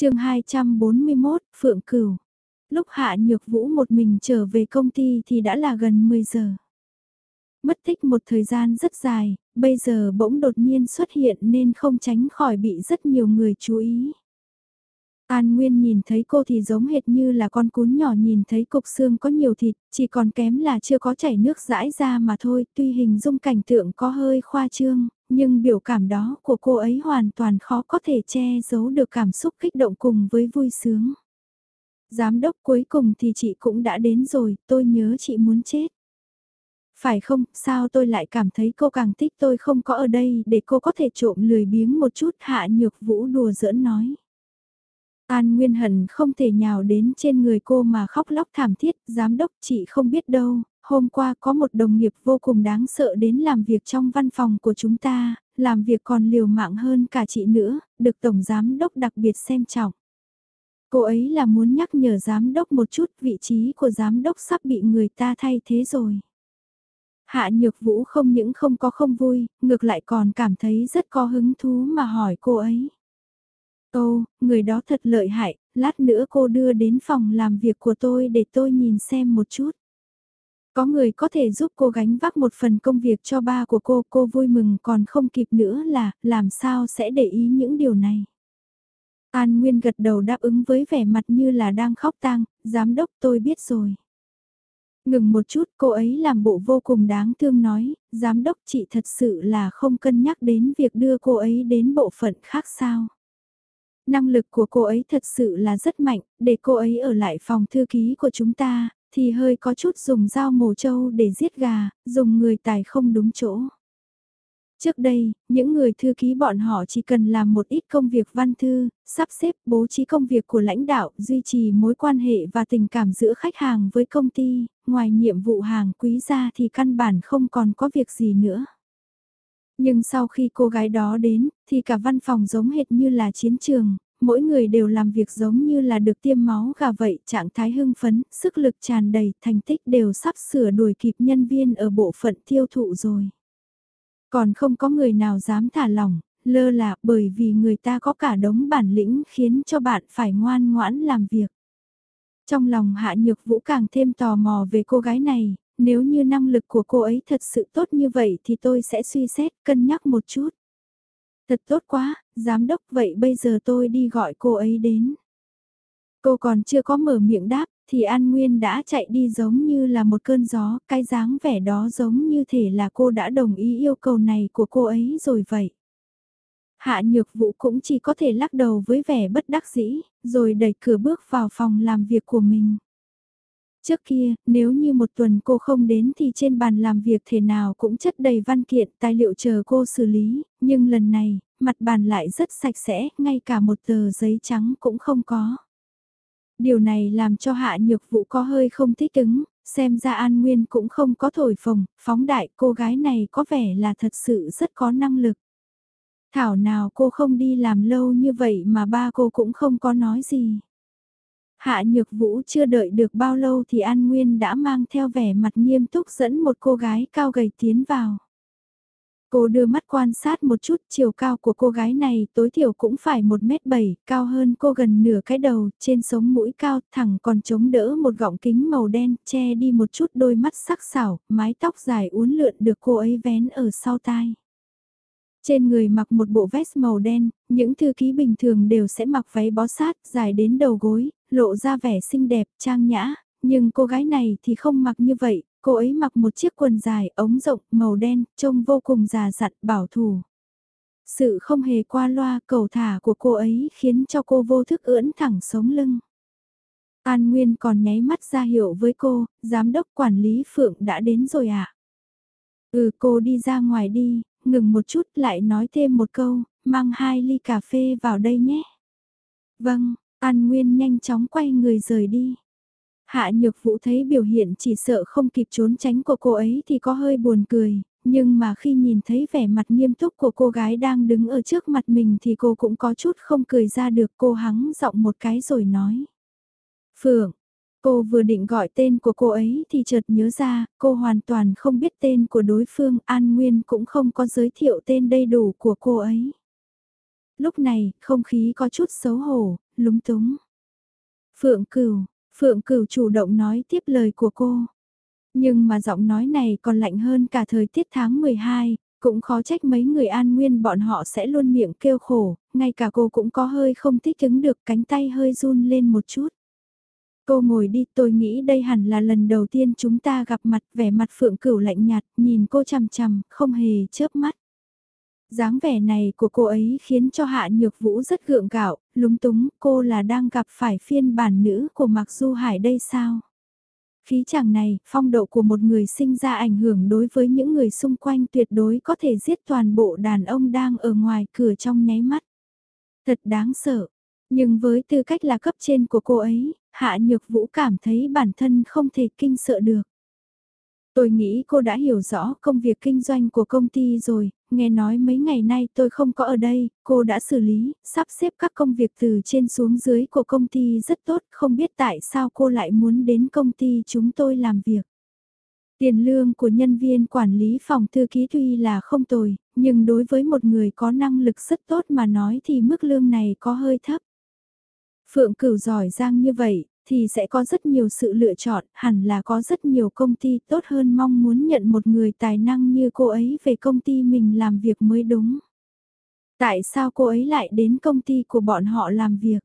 chương 241, Phượng Cửu. Lúc Hạ Nhược Vũ một mình trở về công ty thì đã là gần 10 giờ. Mất tích một thời gian rất dài, bây giờ bỗng đột nhiên xuất hiện nên không tránh khỏi bị rất nhiều người chú ý. An Nguyên nhìn thấy cô thì giống hệt như là con cún nhỏ nhìn thấy cục xương có nhiều thịt, chỉ còn kém là chưa có chảy nước rãi ra mà thôi, tuy hình dung cảnh tượng có hơi khoa trương, nhưng biểu cảm đó của cô ấy hoàn toàn khó có thể che giấu được cảm xúc kích động cùng với vui sướng. Giám đốc cuối cùng thì chị cũng đã đến rồi, tôi nhớ chị muốn chết. Phải không, sao tôi lại cảm thấy cô càng thích tôi không có ở đây để cô có thể trộm lười biếng một chút hạ nhược vũ đùa giỡn nói. An Nguyên Hận không thể nhào đến trên người cô mà khóc lóc thảm thiết, giám đốc chị không biết đâu, hôm qua có một đồng nghiệp vô cùng đáng sợ đến làm việc trong văn phòng của chúng ta, làm việc còn liều mạng hơn cả chị nữa, được Tổng Giám đốc đặc biệt xem trọng. Cô ấy là muốn nhắc nhở Giám đốc một chút vị trí của Giám đốc sắp bị người ta thay thế rồi. Hạ Nhược Vũ không những không có không vui, ngược lại còn cảm thấy rất có hứng thú mà hỏi cô ấy. Ô, người đó thật lợi hại, lát nữa cô đưa đến phòng làm việc của tôi để tôi nhìn xem một chút. Có người có thể giúp cô gánh vác một phần công việc cho ba của cô, cô vui mừng còn không kịp nữa là, làm sao sẽ để ý những điều này. An Nguyên gật đầu đáp ứng với vẻ mặt như là đang khóc tang, giám đốc tôi biết rồi. Ngừng một chút cô ấy làm bộ vô cùng đáng thương nói, giám đốc chị thật sự là không cân nhắc đến việc đưa cô ấy đến bộ phận khác sao. Năng lực của cô ấy thật sự là rất mạnh, để cô ấy ở lại phòng thư ký của chúng ta, thì hơi có chút dùng dao mổ trâu để giết gà, dùng người tài không đúng chỗ. Trước đây, những người thư ký bọn họ chỉ cần làm một ít công việc văn thư, sắp xếp bố trí công việc của lãnh đạo, duy trì mối quan hệ và tình cảm giữa khách hàng với công ty, ngoài nhiệm vụ hàng quý ra thì căn bản không còn có việc gì nữa. Nhưng sau khi cô gái đó đến, thì cả văn phòng giống hệt như là chiến trường, mỗi người đều làm việc giống như là được tiêm máu gà vậy, trạng thái hưng phấn, sức lực tràn đầy, thành tích đều sắp sửa đuổi kịp nhân viên ở bộ phận tiêu thụ rồi. Còn không có người nào dám thả lỏng, lơ là bởi vì người ta có cả đống bản lĩnh khiến cho bạn phải ngoan ngoãn làm việc. Trong lòng Hạ Nhược Vũ càng thêm tò mò về cô gái này, nếu như năng lực của cô ấy thật sự tốt như vậy thì tôi sẽ suy xét, cân nhắc một chút. Thật tốt quá, giám đốc vậy bây giờ tôi đi gọi cô ấy đến. Cô còn chưa có mở miệng đáp, thì An Nguyên đã chạy đi giống như là một cơn gió, cái dáng vẻ đó giống như thể là cô đã đồng ý yêu cầu này của cô ấy rồi vậy. Hạ nhược vũ cũng chỉ có thể lắc đầu với vẻ bất đắc dĩ, rồi đẩy cửa bước vào phòng làm việc của mình. Trước kia, nếu như một tuần cô không đến thì trên bàn làm việc thể nào cũng chất đầy văn kiện, tài liệu chờ cô xử lý, nhưng lần này, mặt bàn lại rất sạch sẽ, ngay cả một tờ giấy trắng cũng không có. Điều này làm cho hạ nhược vụ có hơi không thích ứng, xem ra An Nguyên cũng không có thổi phồng, phóng đại cô gái này có vẻ là thật sự rất có năng lực. Thảo nào cô không đi làm lâu như vậy mà ba cô cũng không có nói gì. Hạ Nhược Vũ chưa đợi được bao lâu thì An Nguyên đã mang theo vẻ mặt nghiêm túc dẫn một cô gái cao gầy tiến vào. Cô đưa mắt quan sát một chút chiều cao của cô gái này tối thiểu cũng phải 1m7, cao hơn cô gần nửa cái đầu, trên sống mũi cao thẳng còn chống đỡ một gọng kính màu đen, che đi một chút đôi mắt sắc sảo, mái tóc dài uốn lượn được cô ấy vén ở sau tai. Trên người mặc một bộ vest màu đen, những thư ký bình thường đều sẽ mặc váy bó sát dài đến đầu gối, lộ ra vẻ xinh đẹp, trang nhã, nhưng cô gái này thì không mặc như vậy, cô ấy mặc một chiếc quần dài ống rộng màu đen, trông vô cùng già dặn bảo thủ. Sự không hề qua loa cầu thả của cô ấy khiến cho cô vô thức ưỡn thẳng sống lưng. An Nguyên còn nháy mắt ra hiệu với cô, giám đốc quản lý Phượng đã đến rồi ạ. À? Ừ cô đi ra ngoài đi, ngừng một chút lại nói thêm một câu, mang hai ly cà phê vào đây nhé. Vâng, An Nguyên nhanh chóng quay người rời đi. Hạ Nhược Vũ thấy biểu hiện chỉ sợ không kịp trốn tránh của cô ấy thì có hơi buồn cười, nhưng mà khi nhìn thấy vẻ mặt nghiêm túc của cô gái đang đứng ở trước mặt mình thì cô cũng có chút không cười ra được cô hắng giọng một cái rồi nói. Phượng, cô vừa định gọi tên của cô ấy thì chợt nhớ ra, cô hoàn toàn không biết tên của đối phương, An Nguyên cũng không có giới thiệu tên đầy đủ của cô ấy. Lúc này, không khí có chút xấu hổ, lúng túng. Phượng Cửu, Phượng Cửu chủ động nói tiếp lời của cô. Nhưng mà giọng nói này còn lạnh hơn cả thời tiết tháng 12, cũng khó trách mấy người an nguyên bọn họ sẽ luôn miệng kêu khổ, ngay cả cô cũng có hơi không thích ứng được cánh tay hơi run lên một chút. Cô ngồi đi tôi nghĩ đây hẳn là lần đầu tiên chúng ta gặp mặt vẻ mặt phượng cửu lạnh nhạt nhìn cô chằm chằm không hề chớp mắt dáng vẻ này của cô ấy khiến cho Hạ Nhược Vũ rất gượng gạo, lúng túng, cô là đang gặp phải phiên bản nữ của Mạc Du Hải đây sao? Khí chàng này, phong độ của một người sinh ra ảnh hưởng đối với những người xung quanh tuyệt đối có thể giết toàn bộ đàn ông đang ở ngoài cửa trong nháy mắt. Thật đáng sợ, nhưng với tư cách là cấp trên của cô ấy, Hạ Nhược Vũ cảm thấy bản thân không thể kinh sợ được. Tôi nghĩ cô đã hiểu rõ công việc kinh doanh của công ty rồi, nghe nói mấy ngày nay tôi không có ở đây, cô đã xử lý, sắp xếp các công việc từ trên xuống dưới của công ty rất tốt, không biết tại sao cô lại muốn đến công ty chúng tôi làm việc. Tiền lương của nhân viên quản lý phòng thư ký tuy là không tồi, nhưng đối với một người có năng lực rất tốt mà nói thì mức lương này có hơi thấp. Phượng cửu giỏi giang như vậy, thì sẽ có rất nhiều sự lựa chọn, hẳn là có rất nhiều công ty tốt hơn mong muốn nhận một người tài năng như cô ấy về công ty mình làm việc mới đúng. Tại sao cô ấy lại đến công ty của bọn họ làm việc?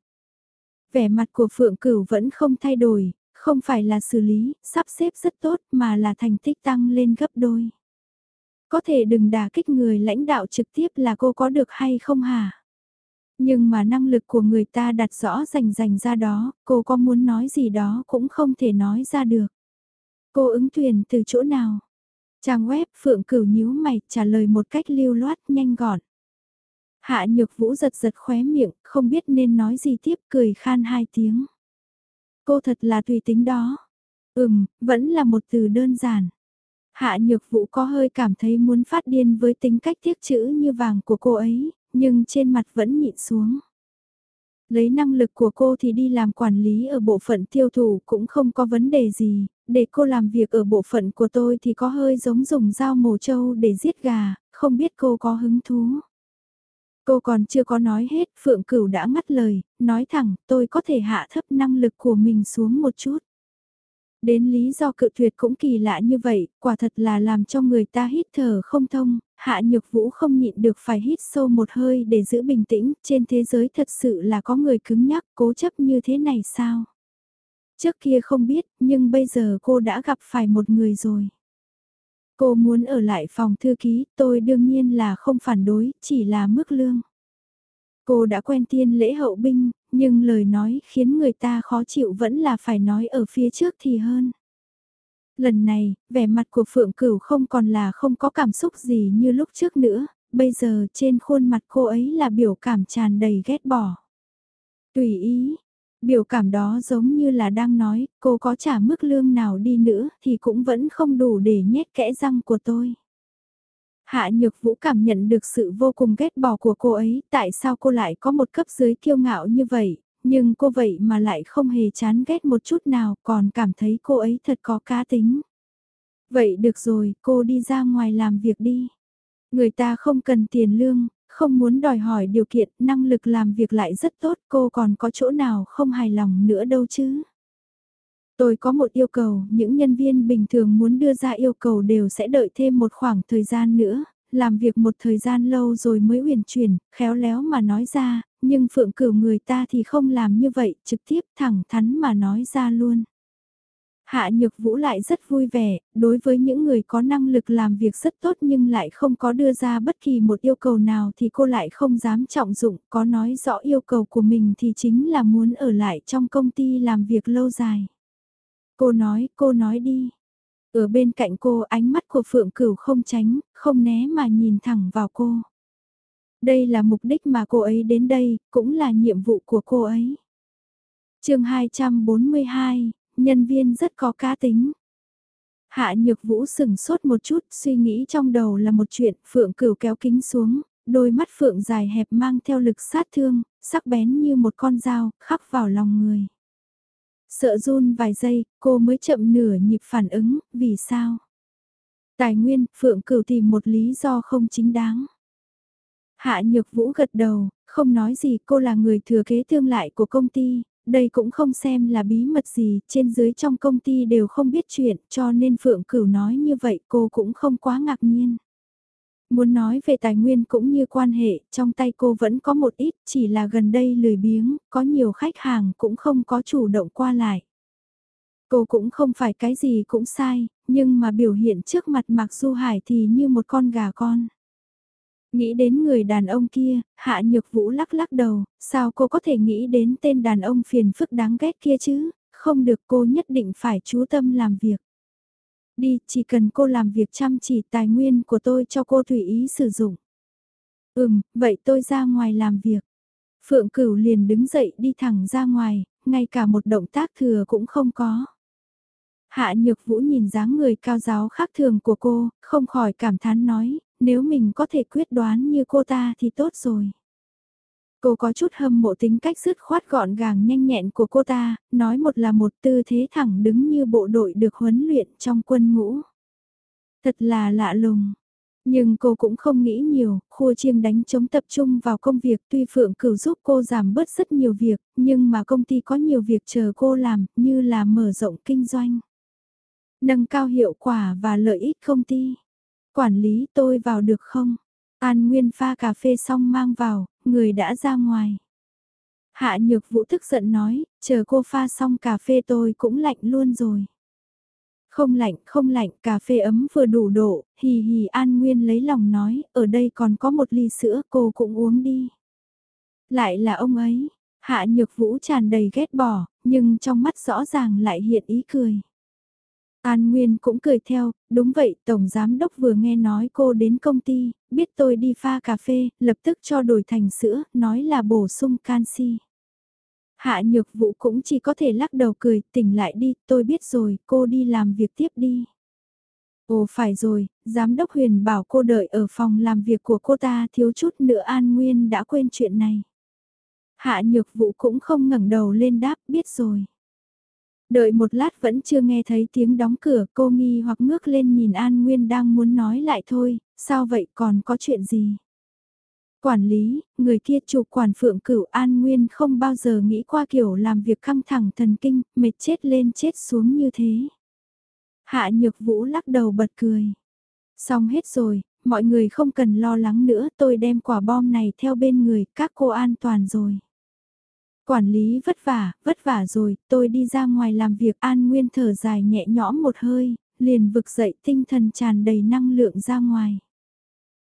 Vẻ mặt của Phượng Cửu vẫn không thay đổi, không phải là xử lý, sắp xếp rất tốt mà là thành tích tăng lên gấp đôi. Có thể đừng đả kích người lãnh đạo trực tiếp là cô có được hay không hả? Nhưng mà năng lực của người ta đặt rõ rành rành ra đó, cô có muốn nói gì đó cũng không thể nói ra được. Cô ứng tuyển từ chỗ nào? Trang web Phượng Cửu nhíu mày trả lời một cách lưu loát nhanh gọn. Hạ Nhược Vũ giật giật khóe miệng, không biết nên nói gì tiếp cười khan hai tiếng. Cô thật là tùy tính đó. Ừm, vẫn là một từ đơn giản. Hạ Nhược Vũ có hơi cảm thấy muốn phát điên với tính cách tiếc chữ như vàng của cô ấy, nhưng trên mặt vẫn nhịn xuống. Lấy năng lực của cô thì đi làm quản lý ở bộ phận tiêu thụ cũng không có vấn đề gì, để cô làm việc ở bộ phận của tôi thì có hơi giống dùng dao mổ trâu để giết gà, không biết cô có hứng thú. Cô còn chưa có nói hết, Phượng Cửu đã ngắt lời, nói thẳng tôi có thể hạ thấp năng lực của mình xuống một chút. Đến lý do cự tuyệt cũng kỳ lạ như vậy, quả thật là làm cho người ta hít thở không thông, hạ nhược vũ không nhịn được phải hít sâu một hơi để giữ bình tĩnh, trên thế giới thật sự là có người cứng nhắc cố chấp như thế này sao? Trước kia không biết, nhưng bây giờ cô đã gặp phải một người rồi. Cô muốn ở lại phòng thư ký, tôi đương nhiên là không phản đối, chỉ là mức lương. Cô đã quen tiên lễ hậu binh, nhưng lời nói khiến người ta khó chịu vẫn là phải nói ở phía trước thì hơn. Lần này, vẻ mặt của Phượng Cửu không còn là không có cảm xúc gì như lúc trước nữa, bây giờ trên khuôn mặt cô ấy là biểu cảm tràn đầy ghét bỏ. Tùy ý, biểu cảm đó giống như là đang nói, cô có trả mức lương nào đi nữa thì cũng vẫn không đủ để nhét kẽ răng của tôi. Hạ Nhược Vũ cảm nhận được sự vô cùng ghét bỏ của cô ấy, tại sao cô lại có một cấp dưới kiêu ngạo như vậy, nhưng cô vậy mà lại không hề chán ghét một chút nào, còn cảm thấy cô ấy thật có cá tính. Vậy được rồi, cô đi ra ngoài làm việc đi. Người ta không cần tiền lương, không muốn đòi hỏi điều kiện, năng lực làm việc lại rất tốt, cô còn có chỗ nào không hài lòng nữa đâu chứ. Tôi có một yêu cầu, những nhân viên bình thường muốn đưa ra yêu cầu đều sẽ đợi thêm một khoảng thời gian nữa, làm việc một thời gian lâu rồi mới huyền chuyển, khéo léo mà nói ra, nhưng phượng cửu người ta thì không làm như vậy, trực tiếp thẳng thắn mà nói ra luôn. Hạ Nhược Vũ lại rất vui vẻ, đối với những người có năng lực làm việc rất tốt nhưng lại không có đưa ra bất kỳ một yêu cầu nào thì cô lại không dám trọng dụng, có nói rõ yêu cầu của mình thì chính là muốn ở lại trong công ty làm việc lâu dài. Cô nói, cô nói đi. Ở bên cạnh cô ánh mắt của Phượng Cửu không tránh, không né mà nhìn thẳng vào cô. Đây là mục đích mà cô ấy đến đây, cũng là nhiệm vụ của cô ấy. chương 242, nhân viên rất có cá tính. Hạ Nhược Vũ sừng sốt một chút, suy nghĩ trong đầu là một chuyện, Phượng Cửu kéo kính xuống, đôi mắt Phượng dài hẹp mang theo lực sát thương, sắc bén như một con dao, khắc vào lòng người. Sợ run vài giây, cô mới chậm nửa nhịp phản ứng, vì sao? Tài nguyên, Phượng Cửu tìm một lý do không chính đáng. Hạ Nhược Vũ gật đầu, không nói gì cô là người thừa kế tương lại của công ty, đây cũng không xem là bí mật gì, trên dưới trong công ty đều không biết chuyện cho nên Phượng Cửu nói như vậy cô cũng không quá ngạc nhiên. Muốn nói về tài nguyên cũng như quan hệ, trong tay cô vẫn có một ít, chỉ là gần đây lười biếng, có nhiều khách hàng cũng không có chủ động qua lại. Cô cũng không phải cái gì cũng sai, nhưng mà biểu hiện trước mặt Mạc Du Hải thì như một con gà con. Nghĩ đến người đàn ông kia, Hạ Nhược Vũ lắc lắc đầu, sao cô có thể nghĩ đến tên đàn ông phiền phức đáng ghét kia chứ, không được cô nhất định phải chú tâm làm việc. Đi, chỉ cần cô làm việc chăm chỉ tài nguyên của tôi cho cô tùy ý sử dụng. Ừm, vậy tôi ra ngoài làm việc. Phượng Cửu liền đứng dậy đi thẳng ra ngoài, ngay cả một động tác thừa cũng không có. Hạ Nhược Vũ nhìn dáng người cao giáo khác thường của cô, không khỏi cảm thán nói, nếu mình có thể quyết đoán như cô ta thì tốt rồi. Cô có chút hâm mộ tính cách dứt khoát gọn gàng nhanh nhẹn của cô ta, nói một là một tư thế thẳng đứng như bộ đội được huấn luyện trong quân ngũ. Thật là lạ lùng. Nhưng cô cũng không nghĩ nhiều, khua chiêng đánh chống tập trung vào công việc tuy Phượng Cửu giúp cô giảm bớt rất nhiều việc, nhưng mà công ty có nhiều việc chờ cô làm, như là mở rộng kinh doanh. Nâng cao hiệu quả và lợi ích công ty. Quản lý tôi vào được không? An Nguyên pha cà phê xong mang vào, người đã ra ngoài. Hạ Nhược Vũ tức giận nói, chờ cô pha xong cà phê tôi cũng lạnh luôn rồi. Không lạnh, không lạnh, cà phê ấm vừa đủ độ, hì hì An Nguyên lấy lòng nói, ở đây còn có một ly sữa cô cũng uống đi. Lại là ông ấy, Hạ Nhược Vũ tràn đầy ghét bỏ, nhưng trong mắt rõ ràng lại hiện ý cười. An Nguyên cũng cười theo, đúng vậy, Tổng Giám Đốc vừa nghe nói cô đến công ty, biết tôi đi pha cà phê, lập tức cho đổi thành sữa, nói là bổ sung canxi. Hạ Nhược Vũ cũng chỉ có thể lắc đầu cười, tỉnh lại đi, tôi biết rồi, cô đi làm việc tiếp đi. Ồ phải rồi, Giám đốc Huyền bảo cô đợi ở phòng làm việc của cô ta thiếu chút nữa An Nguyên đã quên chuyện này. Hạ Nhược Vũ cũng không ngẩng đầu lên đáp biết rồi. Đợi một lát vẫn chưa nghe thấy tiếng đóng cửa cô nghi hoặc ngước lên nhìn An Nguyên đang muốn nói lại thôi, sao vậy còn có chuyện gì? Quản lý, người kia chủ quản phượng cửu An Nguyên không bao giờ nghĩ qua kiểu làm việc căng thẳng thần kinh, mệt chết lên chết xuống như thế. Hạ Nhược Vũ lắc đầu bật cười. Xong hết rồi, mọi người không cần lo lắng nữa, tôi đem quả bom này theo bên người, các cô an toàn rồi. Quản lý vất vả, vất vả rồi, tôi đi ra ngoài làm việc an nguyên thở dài nhẹ nhõm một hơi, liền vực dậy tinh thần tràn đầy năng lượng ra ngoài.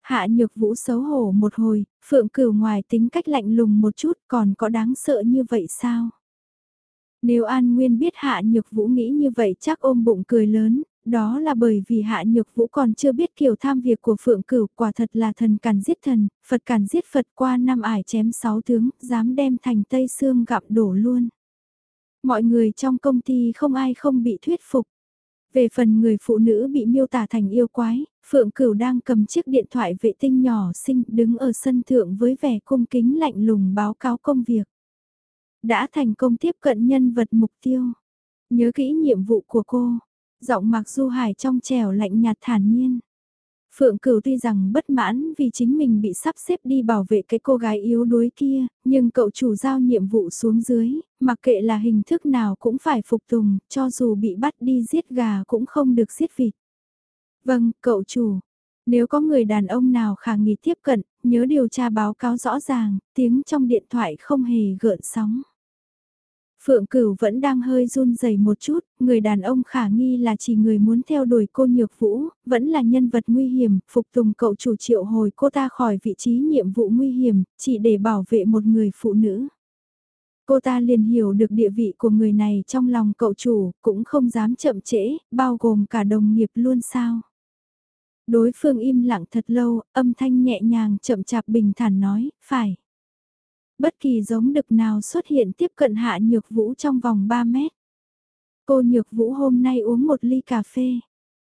Hạ nhược vũ xấu hổ một hồi, phượng cửu ngoài tính cách lạnh lùng một chút còn có đáng sợ như vậy sao? Nếu An Nguyên biết Hạ Nhược Vũ nghĩ như vậy chắc ôm bụng cười lớn, đó là bởi vì Hạ Nhược Vũ còn chưa biết kiểu tham việc của Phượng Cửu quả thật là thần càn giết thần, Phật càn giết Phật qua năm ải chém sáu tướng, dám đem thành Tây Sương gặm đổ luôn. Mọi người trong công ty không ai không bị thuyết phục. Về phần người phụ nữ bị miêu tả thành yêu quái, Phượng Cửu đang cầm chiếc điện thoại vệ tinh nhỏ xinh đứng ở sân thượng với vẻ cung kính lạnh lùng báo cáo công việc. Đã thành công tiếp cận nhân vật mục tiêu. Nhớ kỹ nhiệm vụ của cô, Giọng Mạc Du Hải trong trẻo lạnh nhạt thản nhiên. Phượng Cửu tuy rằng bất mãn vì chính mình bị sắp xếp đi bảo vệ cái cô gái yếu đuối kia, nhưng cậu chủ giao nhiệm vụ xuống dưới, mặc kệ là hình thức nào cũng phải phục tùng, cho dù bị bắt đi giết gà cũng không được giết vịt. Vâng, cậu chủ. Nếu có người đàn ông nào khả nghi tiếp cận, nhớ điều tra báo cáo rõ ràng, tiếng trong điện thoại không hề gợn sóng. Phượng Cửu vẫn đang hơi run rẩy một chút, người đàn ông khả nghi là chỉ người muốn theo đuổi cô Nhược Vũ, vẫn là nhân vật nguy hiểm, phục tùng cậu chủ triệu hồi cô ta khỏi vị trí nhiệm vụ nguy hiểm, chỉ để bảo vệ một người phụ nữ. Cô ta liền hiểu được địa vị của người này trong lòng cậu chủ, cũng không dám chậm trễ, bao gồm cả đồng nghiệp luôn sao. Đối phương im lặng thật lâu, âm thanh nhẹ nhàng chậm chạp bình thản nói, phải bất kỳ giống đực nào xuất hiện tiếp cận hạ nhược vũ trong vòng 3 mét. Cô nhược vũ hôm nay uống một ly cà phê.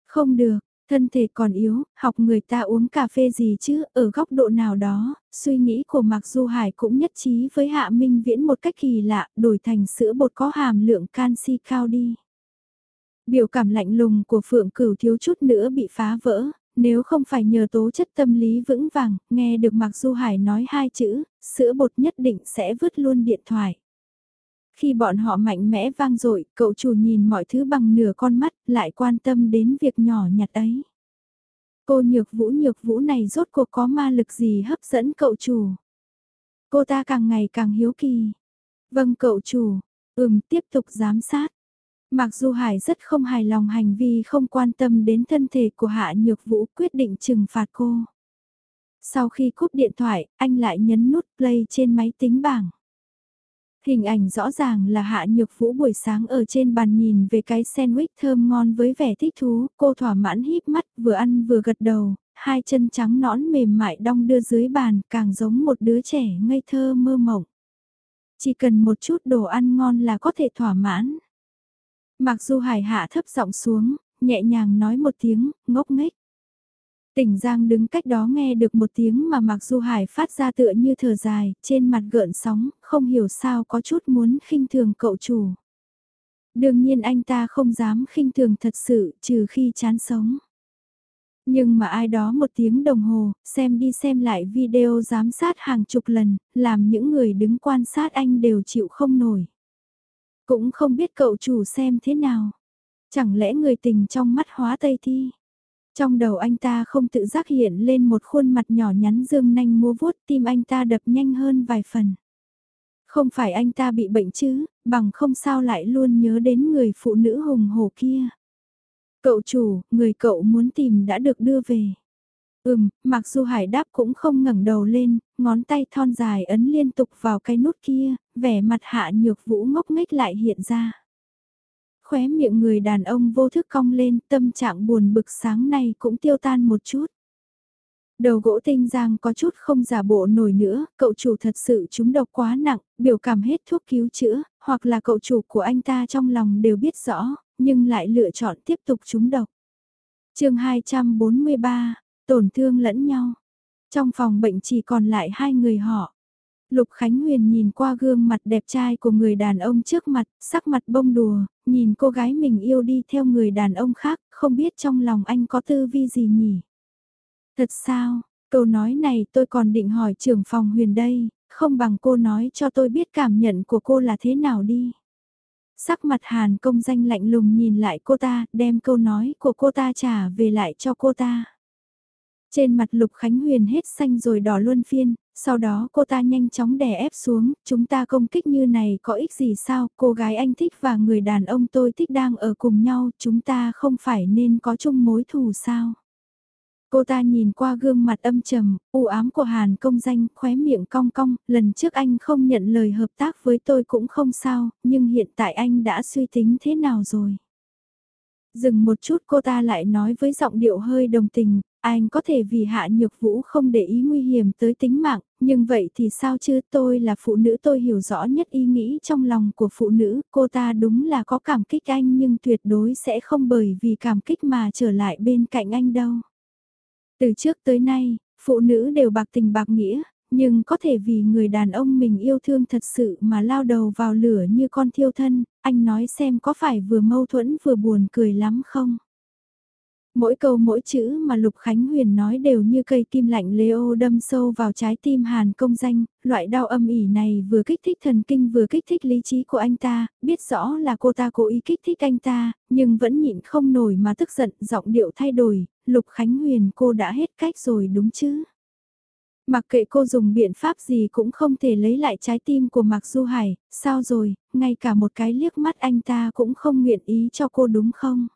Không được, thân thể còn yếu, học người ta uống cà phê gì chứ, ở góc độ nào đó, suy nghĩ của Mạc Du Hải cũng nhất trí với Hạ Minh Viễn một cách kỳ lạ, đổi thành sữa bột có hàm lượng canxi cao đi. Biểu cảm lạnh lùng của Phượng Cửu thiếu chút nữa bị phá vỡ, nếu không phải nhờ tố chất tâm lý vững vàng, nghe được Mạc Du Hải nói hai chữ, sữa bột nhất định sẽ vứt luôn điện thoại. Khi bọn họ mạnh mẽ vang dội, cậu chủ nhìn mọi thứ bằng nửa con mắt, lại quan tâm đến việc nhỏ nhặt ấy. Cô nhược vũ nhược vũ này rốt cuộc có ma lực gì hấp dẫn cậu chủ. Cô ta càng ngày càng hiếu kỳ. Vâng cậu chủ, ừm tiếp tục giám sát. Mặc dù Hải rất không hài lòng hành vi không quan tâm đến thân thể của Hạ Nhược Vũ quyết định trừng phạt cô. Sau khi cúp điện thoại, anh lại nhấn nút play trên máy tính bảng. Hình ảnh rõ ràng là Hạ Nhược Vũ buổi sáng ở trên bàn nhìn về cái sandwich thơm ngon với vẻ thích thú, cô thỏa mãn híp mắt vừa ăn vừa gật đầu, hai chân trắng nõn mềm mại đong đưa dưới bàn càng giống một đứa trẻ ngây thơ mơ mộng. Chỉ cần một chút đồ ăn ngon là có thể thỏa mãn. Mặc dù hải hạ thấp giọng xuống, nhẹ nhàng nói một tiếng, ngốc nghếch. Tỉnh Giang đứng cách đó nghe được một tiếng mà Mạc Du Hải phát ra tựa như thở dài, trên mặt gợn sóng, không hiểu sao có chút muốn khinh thường cậu chủ. Đương nhiên anh ta không dám khinh thường thật sự, trừ khi chán sống. Nhưng mà ai đó một tiếng đồng hồ, xem đi xem lại video giám sát hàng chục lần, làm những người đứng quan sát anh đều chịu không nổi. Cũng không biết cậu chủ xem thế nào. Chẳng lẽ người tình trong mắt hóa tây thi? Trong đầu anh ta không tự giác hiện lên một khuôn mặt nhỏ nhắn dương nanh múa vuốt tim anh ta đập nhanh hơn vài phần. Không phải anh ta bị bệnh chứ, bằng không sao lại luôn nhớ đến người phụ nữ hùng hổ kia. Cậu chủ, người cậu muốn tìm đã được đưa về. Ừm, mặc dù hải đáp cũng không ngẩng đầu lên, ngón tay thon dài ấn liên tục vào cái nút kia, vẻ mặt hạ nhược vũ ngốc nghếch lại hiện ra. Khóe miệng người đàn ông vô thức cong lên, tâm trạng buồn bực sáng nay cũng tiêu tan một chút. Đầu gỗ tinh giang có chút không giả bộ nổi nữa, cậu chủ thật sự chúng độc quá nặng, biểu cảm hết thuốc cứu chữa, hoặc là cậu chủ của anh ta trong lòng đều biết rõ, nhưng lại lựa chọn tiếp tục chúng độc. chương 243, tổn thương lẫn nhau. Trong phòng bệnh chỉ còn lại hai người họ. Lục Khánh Huyền nhìn qua gương mặt đẹp trai của người đàn ông trước mặt, sắc mặt bông đùa, nhìn cô gái mình yêu đi theo người đàn ông khác, không biết trong lòng anh có tư vi gì nhỉ? Thật sao, câu nói này tôi còn định hỏi trưởng phòng Huyền đây, không bằng cô nói cho tôi biết cảm nhận của cô là thế nào đi. Sắc mặt Hàn công danh lạnh lùng nhìn lại cô ta, đem câu nói của cô ta trả về lại cho cô ta. Trên mặt Lục Khánh Huyền hết xanh rồi đỏ luôn phiên, sau đó cô ta nhanh chóng đè ép xuống, chúng ta công kích như này có ích gì sao, cô gái anh thích và người đàn ông tôi thích đang ở cùng nhau, chúng ta không phải nên có chung mối thù sao. Cô ta nhìn qua gương mặt âm trầm, u ám của Hàn công danh, khóe miệng cong cong, lần trước anh không nhận lời hợp tác với tôi cũng không sao, nhưng hiện tại anh đã suy tính thế nào rồi. Dừng một chút cô ta lại nói với giọng điệu hơi đồng tình, anh có thể vì hạ nhược vũ không để ý nguy hiểm tới tính mạng, nhưng vậy thì sao chứ tôi là phụ nữ tôi hiểu rõ nhất ý nghĩ trong lòng của phụ nữ, cô ta đúng là có cảm kích anh nhưng tuyệt đối sẽ không bởi vì cảm kích mà trở lại bên cạnh anh đâu. Từ trước tới nay, phụ nữ đều bạc tình bạc nghĩa, nhưng có thể vì người đàn ông mình yêu thương thật sự mà lao đầu vào lửa như con thiêu thân, anh nói xem có phải vừa mâu thuẫn vừa buồn cười lắm không? Mỗi câu mỗi chữ mà Lục Khánh Huyền nói đều như cây kim lạnh Leo đâm sâu vào trái tim Hàn công danh, loại đau âm ỉ này vừa kích thích thần kinh vừa kích thích lý trí của anh ta, biết rõ là cô ta cố ý kích thích anh ta, nhưng vẫn nhịn không nổi mà tức giận, giọng điệu thay đổi, Lục Khánh Huyền cô đã hết cách rồi đúng chứ? Mặc kệ cô dùng biện pháp gì cũng không thể lấy lại trái tim của Mạc Du Hải, sao rồi, ngay cả một cái liếc mắt anh ta cũng không nguyện ý cho cô đúng không?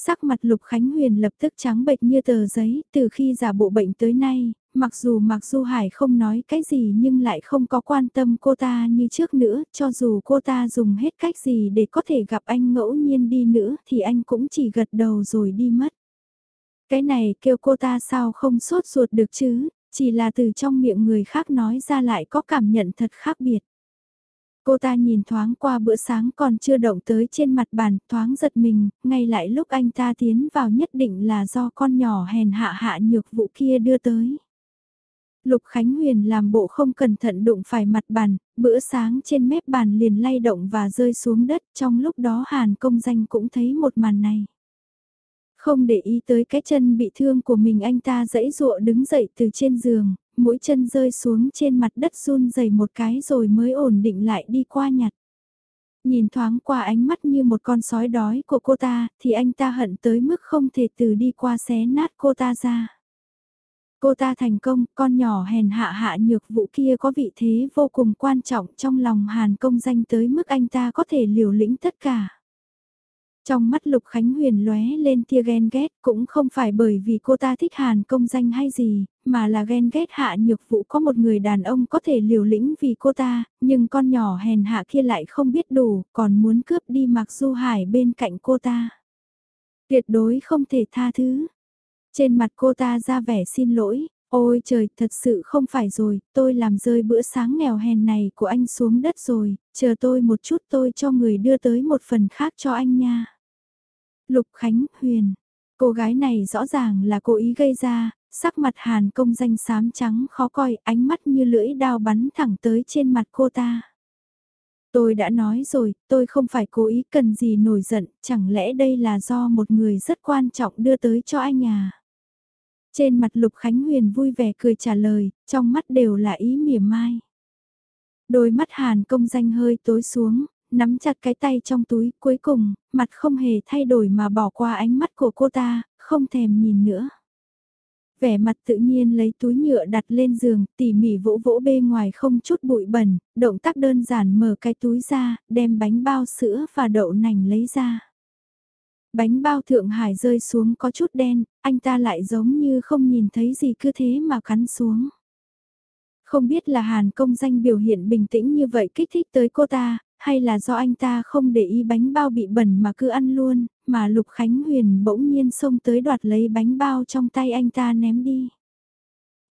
Sắc mặt Lục Khánh Huyền lập tức trắng bệch như tờ giấy, từ khi giả bộ bệnh tới nay, mặc dù Mạc Du Hải không nói cái gì nhưng lại không có quan tâm cô ta như trước nữa, cho dù cô ta dùng hết cách gì để có thể gặp anh ngẫu nhiên đi nữa thì anh cũng chỉ gật đầu rồi đi mất. Cái này kêu cô ta sao không sốt ruột được chứ, chỉ là từ trong miệng người khác nói ra lại có cảm nhận thật khác biệt. Cô ta nhìn thoáng qua bữa sáng còn chưa động tới trên mặt bàn, thoáng giật mình, ngay lại lúc anh ta tiến vào nhất định là do con nhỏ hèn hạ hạ nhược vụ kia đưa tới. Lục Khánh Huyền làm bộ không cẩn thận đụng phải mặt bàn, bữa sáng trên mép bàn liền lay động và rơi xuống đất, trong lúc đó Hàn công danh cũng thấy một màn này. Không để ý tới cái chân bị thương của mình anh ta dãy dụa đứng dậy từ trên giường, mũi chân rơi xuống trên mặt đất run rẩy một cái rồi mới ổn định lại đi qua nhặt. Nhìn thoáng qua ánh mắt như một con sói đói của cô ta thì anh ta hận tới mức không thể từ đi qua xé nát cô ta ra. Cô ta thành công, con nhỏ hèn hạ hạ nhược vụ kia có vị thế vô cùng quan trọng trong lòng Hàn công danh tới mức anh ta có thể liều lĩnh tất cả. Trong mắt Lục Khánh Huyền lóe lên tia ghen ghét cũng không phải bởi vì cô ta thích Hàn công danh hay gì, mà là ghen ghét hạ nhược vụ có một người đàn ông có thể liều lĩnh vì cô ta, nhưng con nhỏ hèn hạ kia lại không biết đủ, còn muốn cướp đi Mạc Du Hải bên cạnh cô ta. Tuyệt đối không thể tha thứ. Trên mặt cô ta ra vẻ xin lỗi, ôi trời thật sự không phải rồi, tôi làm rơi bữa sáng nghèo hèn này của anh xuống đất rồi, chờ tôi một chút tôi cho người đưa tới một phần khác cho anh nha. Lục Khánh Huyền, cô gái này rõ ràng là cố ý gây ra, sắc mặt hàn công danh xám trắng khó coi, ánh mắt như lưỡi đao bắn thẳng tới trên mặt cô ta. Tôi đã nói rồi, tôi không phải cố ý cần gì nổi giận, chẳng lẽ đây là do một người rất quan trọng đưa tới cho anh à? Trên mặt Lục Khánh Huyền vui vẻ cười trả lời, trong mắt đều là ý mỉa mai. Đôi mắt Hàn công danh hơi tối xuống, nắm chặt cái tay trong túi, cuối cùng, mặt không hề thay đổi mà bỏ qua ánh mắt của cô ta, không thèm nhìn nữa. Vẻ mặt tự nhiên lấy túi nhựa đặt lên giường, tỉ mỉ vỗ vỗ bê ngoài không chút bụi bẩn, động tác đơn giản mở cái túi ra, đem bánh bao sữa và đậu nành lấy ra. Bánh bao Thượng Hải rơi xuống có chút đen, anh ta lại giống như không nhìn thấy gì cứ thế mà cắn xuống. Không biết là Hàn công danh biểu hiện bình tĩnh như vậy kích thích tới cô ta, hay là do anh ta không để ý bánh bao bị bẩn mà cứ ăn luôn, mà Lục Khánh Huyền bỗng nhiên xông tới đoạt lấy bánh bao trong tay anh ta ném đi.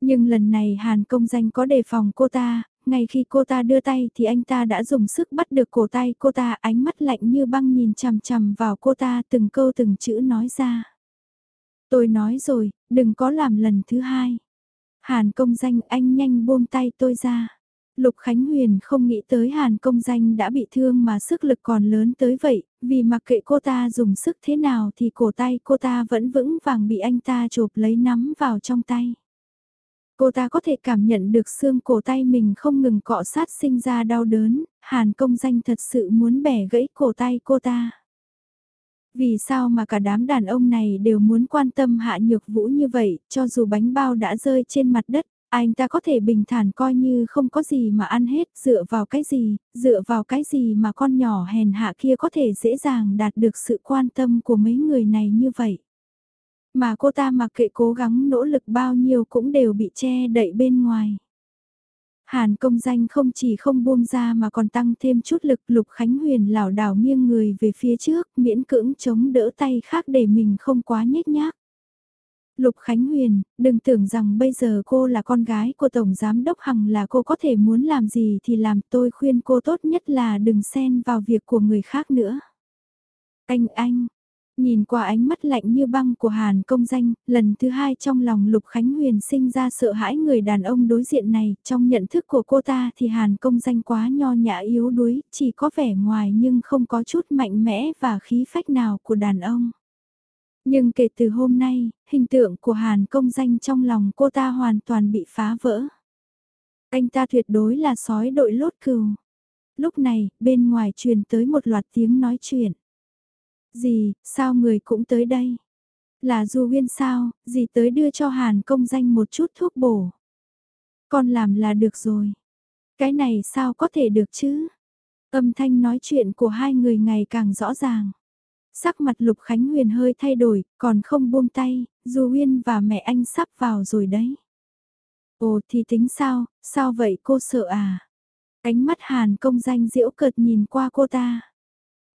Nhưng lần này Hàn công danh có đề phòng cô ta, ngay khi cô ta đưa tay thì anh ta đã dùng sức bắt được cổ tay cô ta ánh mắt lạnh như băng nhìn chằm chằm vào cô ta từng câu từng chữ nói ra. Tôi nói rồi, đừng có làm lần thứ hai. Hàn công danh anh nhanh buông tay tôi ra. Lục Khánh Huyền không nghĩ tới Hàn công danh đã bị thương mà sức lực còn lớn tới vậy, vì mặc kệ cô ta dùng sức thế nào thì cổ tay cô ta vẫn vững vàng bị anh ta chộp lấy nắm vào trong tay. Cô ta có thể cảm nhận được xương cổ tay mình không ngừng cọ sát sinh ra đau đớn, Hàn công danh thật sự muốn bẻ gãy cổ tay cô ta. Vì sao mà cả đám đàn ông này đều muốn quan tâm hạ nhược vũ như vậy, cho dù bánh bao đã rơi trên mặt đất, anh ta có thể bình thản coi như không có gì mà ăn hết, dựa vào cái gì, dựa vào cái gì mà con nhỏ hèn hạ kia có thể dễ dàng đạt được sự quan tâm của mấy người này như vậy. Mà cô ta mặc kệ cố gắng nỗ lực bao nhiêu cũng đều bị che đậy bên ngoài. Hàn công danh không chỉ không buông ra mà còn tăng thêm chút lực lục khánh huyền lảo đảo nghiêng người về phía trước miễn cưỡng chống đỡ tay khác để mình không quá nhếch nhác. Lục Khánh Huyền, đừng tưởng rằng bây giờ cô là con gái của Tổng Giám Đốc Hằng là cô có thể muốn làm gì thì làm tôi khuyên cô tốt nhất là đừng xen vào việc của người khác nữa. Anh anh, Nhìn qua ánh mắt lạnh như băng của Hàn công danh, lần thứ hai trong lòng Lục Khánh Huyền sinh ra sợ hãi người đàn ông đối diện này, trong nhận thức của cô ta thì Hàn công danh quá nho nhã yếu đuối, chỉ có vẻ ngoài nhưng không có chút mạnh mẽ và khí phách nào của đàn ông. Nhưng kể từ hôm nay, hình tượng của Hàn công danh trong lòng cô ta hoàn toàn bị phá vỡ. Anh ta tuyệt đối là sói đội lốt cừu. Lúc này, bên ngoài truyền tới một loạt tiếng nói chuyện. Gì, sao người cũng tới đây? Là Du Huyên sao, gì tới đưa cho Hàn công danh một chút thuốc bổ. Con làm là được rồi. Cái này sao có thể được chứ? Âm thanh nói chuyện của hai người ngày càng rõ ràng. Sắc mặt Lục Khánh Huyền hơi thay đổi, còn không buông tay, Du Huyên và mẹ anh sắp vào rồi đấy. Ồ thì tính sao, sao vậy cô sợ à? Ánh mắt Hàn công danh diễu cợt nhìn qua cô ta.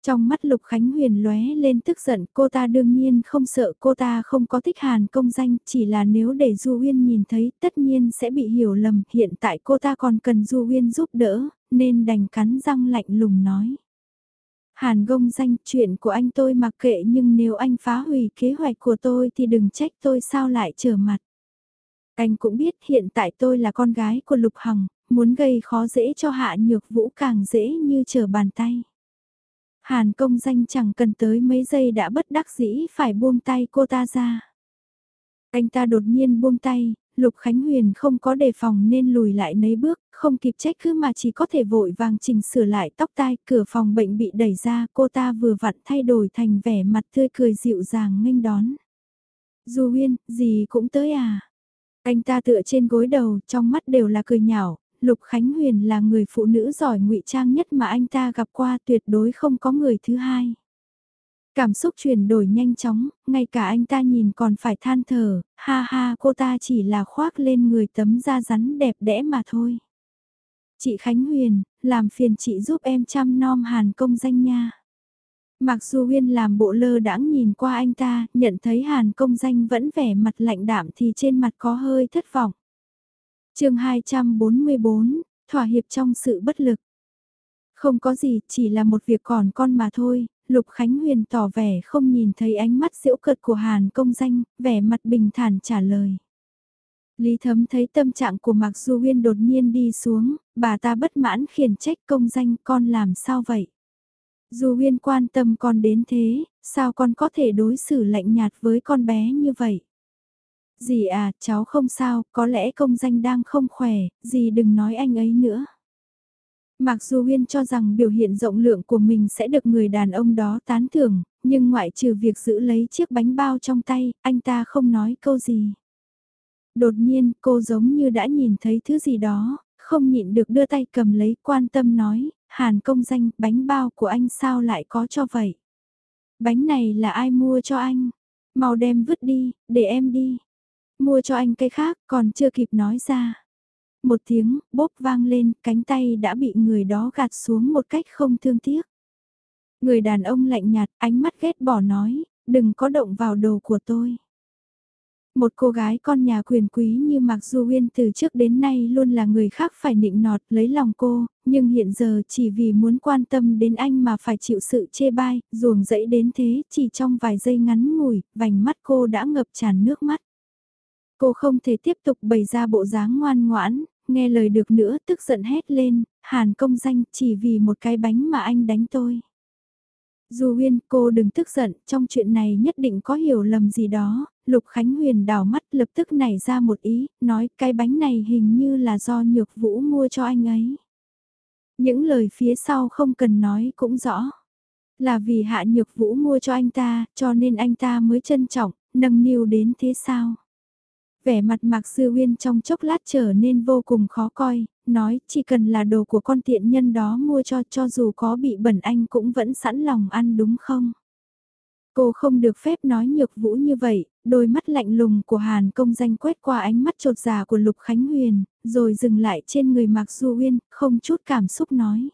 Trong mắt Lục Khánh Huyền lóe lên tức giận cô ta đương nhiên không sợ cô ta không có thích hàn công danh chỉ là nếu để Du Uyên nhìn thấy tất nhiên sẽ bị hiểu lầm hiện tại cô ta còn cần Du Uyên giúp đỡ nên đành cắn răng lạnh lùng nói. Hàn công danh chuyện của anh tôi mặc kệ nhưng nếu anh phá hủy kế hoạch của tôi thì đừng trách tôi sao lại trở mặt. Anh cũng biết hiện tại tôi là con gái của Lục Hằng, muốn gây khó dễ cho Hạ Nhược Vũ càng dễ như trở bàn tay. Hàn công danh chẳng cần tới mấy giây đã bất đắc dĩ phải buông tay cô ta ra. Anh ta đột nhiên buông tay, Lục Khánh Huyền không có đề phòng nên lùi lại nấy bước, không kịp trách cứ mà chỉ có thể vội vàng chỉnh sửa lại tóc tai, cửa phòng bệnh bị đẩy ra, cô ta vừa vặn thay đổi thành vẻ mặt tươi cười dịu dàng nghênh đón. Du Huyên, gì cũng tới à? Anh ta tựa trên gối đầu, trong mắt đều là cười nhạo, Lục Khánh Huyền là người phụ nữ giỏi ngụy trang nhất mà anh ta gặp qua tuyệt đối không có người thứ hai. Cảm xúc chuyển đổi nhanh chóng, ngay cả anh ta nhìn còn phải than thở, ha ha cô ta chỉ là khoác lên người tấm da rắn đẹp đẽ mà thôi. Chị Khánh Huyền, làm phiền chị giúp em chăm nom Hàn công danh nha. Mặc dù Huyên làm bộ lơ đãng nhìn qua anh ta, nhận thấy Hàn công danh vẫn vẻ mặt lạnh đạm thì trên mặt có hơi thất vọng. chương 244, thỏa hiệp trong sự bất lực. Không có gì, chỉ là một việc còn con mà thôi, Lục Khánh Huyền tỏ vẻ không nhìn thấy ánh mắt diễu cợt của Hàn công danh, vẻ mặt bình thản trả lời. Lý Thấm thấy tâm trạng của Mạc Du Huyên đột nhiên đi xuống, bà ta bất mãn khiển trách công danh con làm sao vậy? Du Huyên quan tâm con đến thế, sao con có thể đối xử lạnh nhạt với con bé như vậy? Dì à, cháu không sao, có lẽ công danh đang không khỏe, dì đừng nói anh ấy nữa. Mặc dù Huyên cho rằng biểu hiện rộng lượng của mình sẽ được người đàn ông đó tán thưởng, nhưng ngoại trừ việc giữ lấy chiếc bánh bao trong tay, anh ta không nói câu gì. Đột nhiên cô giống như đã nhìn thấy thứ gì đó, không nhịn được đưa tay cầm lấy quan tâm nói, Hàn công danh bánh bao của anh sao lại có cho vậy? Bánh này là ai mua cho anh? Mau đem vứt đi, để em đi. Mua cho anh cái khác còn chưa kịp nói ra một tiếng bốp vang lên, cánh tay đã bị người đó gạt xuống một cách không thương tiếc. Người đàn ông lạnh nhạt, ánh mắt ghét bỏ nói, đừng có động vào đồ của tôi. Một cô gái con nhà quyền quý như Mạc Du Uyên từ trước đến nay luôn là người khác phải nịnh nọt lấy lòng cô, nhưng hiện giờ chỉ vì muốn quan tâm đến anh mà phải chịu sự chê bai, ruồng dẫy đến thế chỉ trong vài giây ngắn ngủi, vành mắt cô đã ngập tràn nước mắt. Cô không thể tiếp tục bày ra bộ dáng ngoan ngoãn, nghe lời được nữa tức giận hét lên, hàn công danh chỉ vì một cái bánh mà anh đánh tôi. Du Huyên, cô đừng tức giận, trong chuyện này nhất định có hiểu lầm gì đó, Lục Khánh Huyền đảo mắt lập tức nảy ra một ý, nói cái bánh này hình như là do Nhược Vũ mua cho anh ấy. Những lời phía sau không cần nói cũng rõ. Là vì Hạ Nhược Vũ mua cho anh ta, cho nên anh ta mới trân trọng, nâng niu đến thế sao? Vẻ mặt Mạc Sư Uyên trong chốc lát trở nên vô cùng khó coi, nói chỉ cần là đồ của con tiện nhân đó mua cho cho dù có bị bẩn anh cũng vẫn sẵn lòng ăn đúng không? Cô không được phép nói nhược vũ như vậy, đôi mắt lạnh lùng của Hàn công danh quét qua ánh mắt trột già của Lục Khánh Huyền, rồi dừng lại trên người Mạc Du Uyên, không chút cảm xúc nói.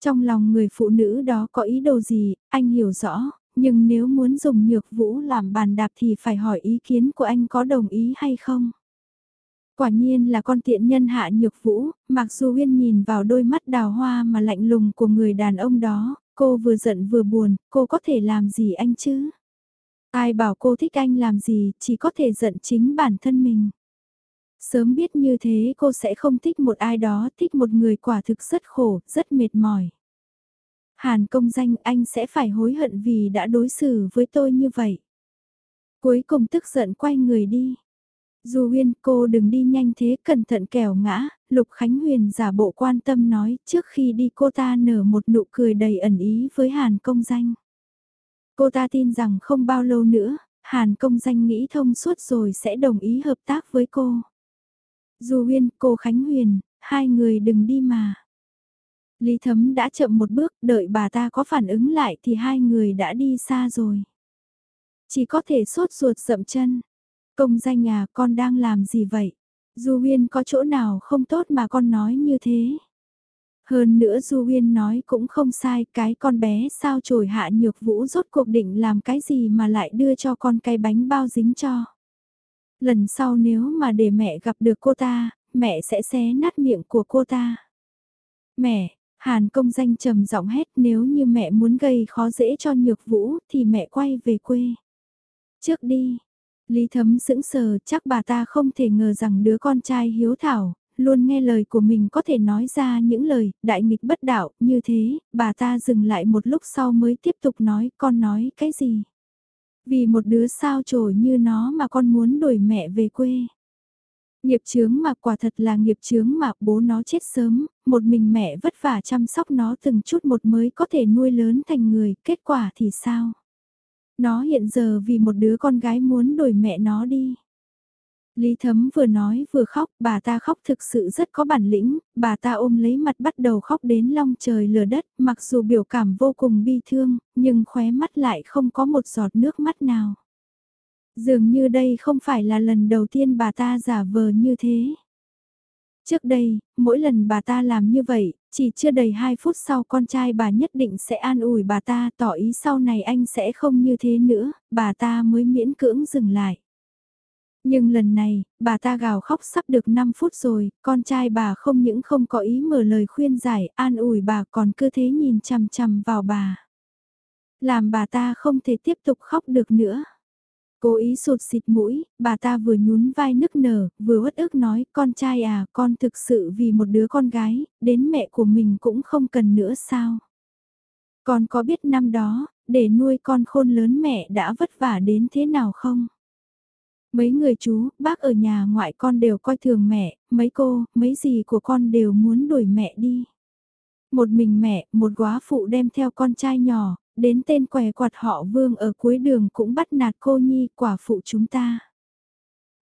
Trong lòng người phụ nữ đó có ý đồ gì, anh hiểu rõ, nhưng nếu muốn dùng nhược vũ làm bàn đạp thì phải hỏi ý kiến của anh có đồng ý hay không. Quả nhiên là con tiện nhân hạ nhược vũ, mặc dù uyên nhìn vào đôi mắt đào hoa mà lạnh lùng của người đàn ông đó, cô vừa giận vừa buồn, cô có thể làm gì anh chứ? Ai bảo cô thích anh làm gì, chỉ có thể giận chính bản thân mình. Sớm biết như thế cô sẽ không thích một ai đó, thích một người quả thực rất khổ, rất mệt mỏi. Hàn công danh anh sẽ phải hối hận vì đã đối xử với tôi như vậy. Cuối cùng tức giận quay người đi. Du Huyên cô đừng đi nhanh thế cẩn thận kẻo ngã, Lục Khánh Huyền giả bộ quan tâm nói trước khi đi cô ta nở một nụ cười đầy ẩn ý với Hàn công danh. Cô ta tin rằng không bao lâu nữa, Hàn công danh nghĩ thông suốt rồi sẽ đồng ý hợp tác với cô. Du Huyên, cô Khánh Huyền, hai người đừng đi mà. Lý Thấm đã chậm một bước, đợi bà ta có phản ứng lại thì hai người đã đi xa rồi. Chỉ có thể sốt ruột dậm chân. Công danh nhà con đang làm gì vậy? Du Huyên có chỗ nào không tốt mà con nói như thế? Hơn nữa Du Huyên nói cũng không sai, cái con bé sao trồi hạ nhược vũ rốt cuộc định làm cái gì mà lại đưa cho con cái bánh bao dính cho. Lần sau nếu mà để mẹ gặp được cô ta, mẹ sẽ xé nát miệng của cô ta. Mẹ, Hàn công danh trầm giọng hét nếu như mẹ muốn gây khó dễ cho nhược vũ thì mẹ quay về quê. Trước đi, Lý Thấm sững sờ chắc bà ta không thể ngờ rằng đứa con trai hiếu thảo, luôn nghe lời của mình có thể nói ra những lời đại nghịch bất đạo như thế, bà ta dừng lại một lúc sau mới tiếp tục nói con nói cái gì. Vì một đứa sao trổi như nó mà con muốn đuổi mẹ về quê. Nghiệp chướng mà quả thật là nghiệp chướng mà bố nó chết sớm, một mình mẹ vất vả chăm sóc nó từng chút một mới có thể nuôi lớn thành người, kết quả thì sao? Nó hiện giờ vì một đứa con gái muốn đổi mẹ nó đi. Lý Thấm vừa nói vừa khóc, bà ta khóc thực sự rất có bản lĩnh, bà ta ôm lấy mặt bắt đầu khóc đến long trời lửa đất, mặc dù biểu cảm vô cùng bi thương, nhưng khóe mắt lại không có một giọt nước mắt nào. Dường như đây không phải là lần đầu tiên bà ta giả vờ như thế. Trước đây, mỗi lần bà ta làm như vậy, chỉ chưa đầy 2 phút sau con trai bà nhất định sẽ an ủi bà ta tỏ ý sau này anh sẽ không như thế nữa, bà ta mới miễn cưỡng dừng lại. Nhưng lần này, bà ta gào khóc sắp được 5 phút rồi, con trai bà không những không có ý mở lời khuyên giải, an ủi bà còn cứ thế nhìn chằm chằm vào bà. Làm bà ta không thể tiếp tục khóc được nữa. Cố ý sụt xịt mũi, bà ta vừa nhún vai nức nở, vừa uất ức nói, con trai à, con thực sự vì một đứa con gái, đến mẹ của mình cũng không cần nữa sao? Con có biết năm đó, để nuôi con khôn lớn mẹ đã vất vả đến thế nào không? Mấy người chú, bác ở nhà ngoại con đều coi thường mẹ, mấy cô, mấy gì của con đều muốn đuổi mẹ đi. Một mình mẹ, một góa phụ đem theo con trai nhỏ, đến tên què quạt họ vương ở cuối đường cũng bắt nạt cô nhi quả phụ chúng ta.